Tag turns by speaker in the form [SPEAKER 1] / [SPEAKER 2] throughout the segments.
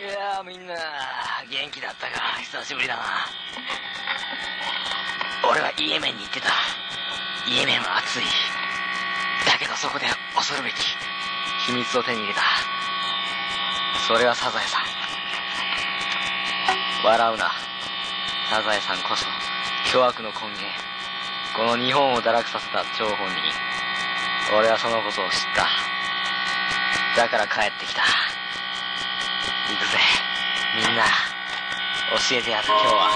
[SPEAKER 1] いやみんな元気だったか。久しぶりだな。俺はイエメンに行ってた。イエメンは暑い。だけどそこで恐るべき。秘密を手に入れた。それはサザエさん。笑うな。サザエさんこそ巨悪の根源。この日本を堕落させた張本人。俺はそのことを知った。だから帰ってきた。行くぜ。みんな教えてやる今日は。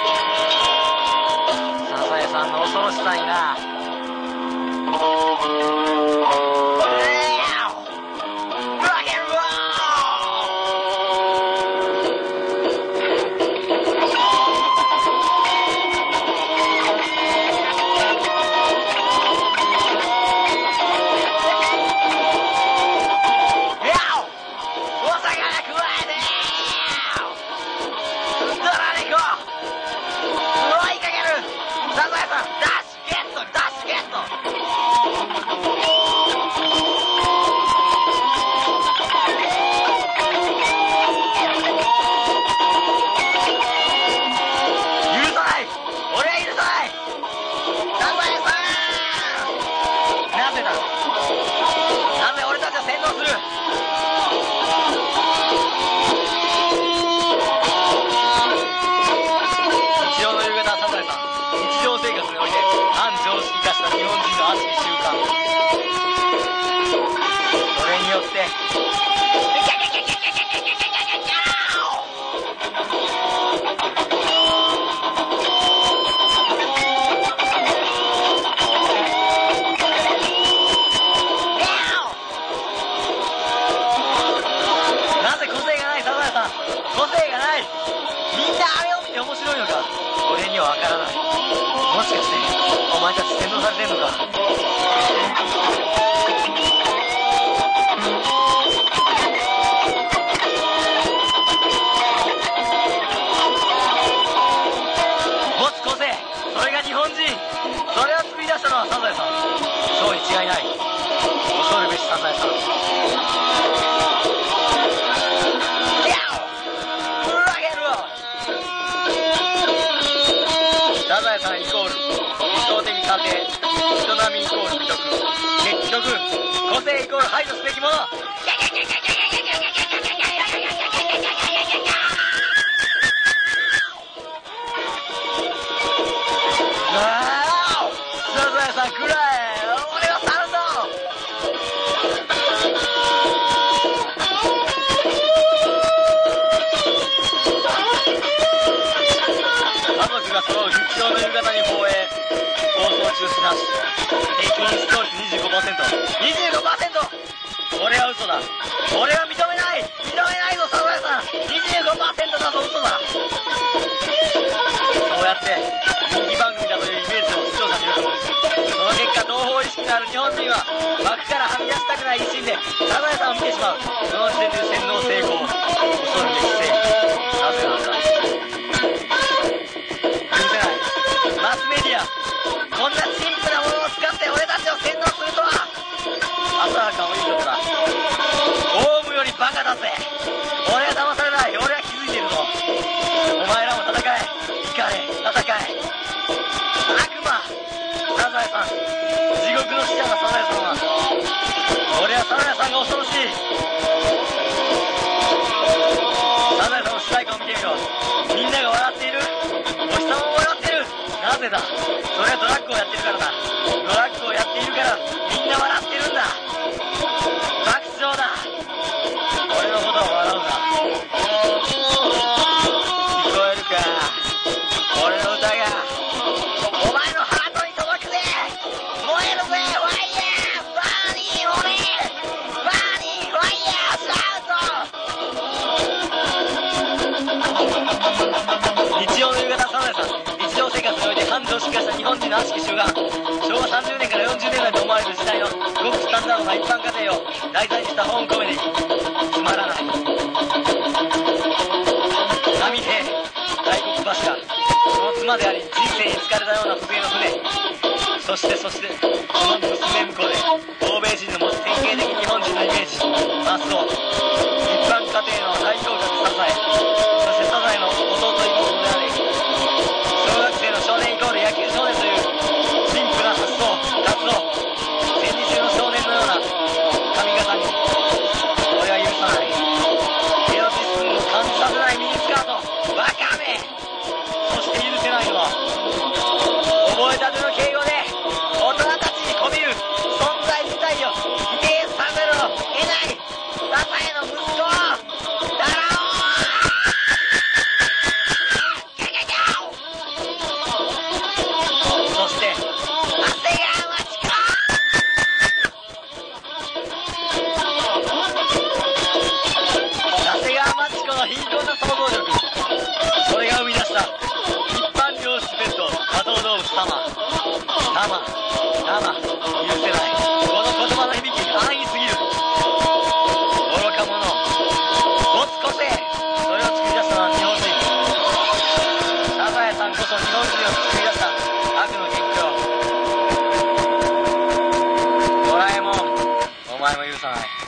[SPEAKER 1] サザエさんの恐ろしさにな。化した日本人の悪習慣それによってみんなあれを見て面白いのか？俺には分からない。もしかして。お前たち洗脳されてんのか。持つ個性それが日本人それを作り出したのはサザエさん。そうに違いない。恐るべしサザエさん。て人並みイコール魅力結局個性イコール排除すべきものわあサザエさん中止な。し平均視聴率 25%25%! これは嘘だ。俺は認めない。認めないぞサザエさん。25%だぞ嘘だ。そうやって人気番組だというイメージを視聴者に得るその結果同胞意識のある日本人は枠からはみ出したくない一心でサザエさんを見てしまう。その時点で洗脳成功。恐るべき正義なぜならこんなチンプルなものを使って俺たちを洗脳するとは浅はか鬼族だオウムよりバカだぜ俺は騙されない。俺は気づいてるぞ。お前らも戦え光れ戦え悪魔。サザエさん。地獄の使者がサザエさんは俺はサザエさんが恐ろしいサザエさんの主題歌を見てみろ。せそれはドラッグをやってるからだ。ドラッグをやっているからみんな笑ってのき昭和30年から40年代と思われる時代のごくスタンダードな一般家庭を題材にした香港ムコメディつまらない波平。大黒柱その妻であり人生に疲れたような福井の船そしてそしてその娘婿で欧米人の持つ典型的日本人のイメージマスオ一般家庭の代表格支え time.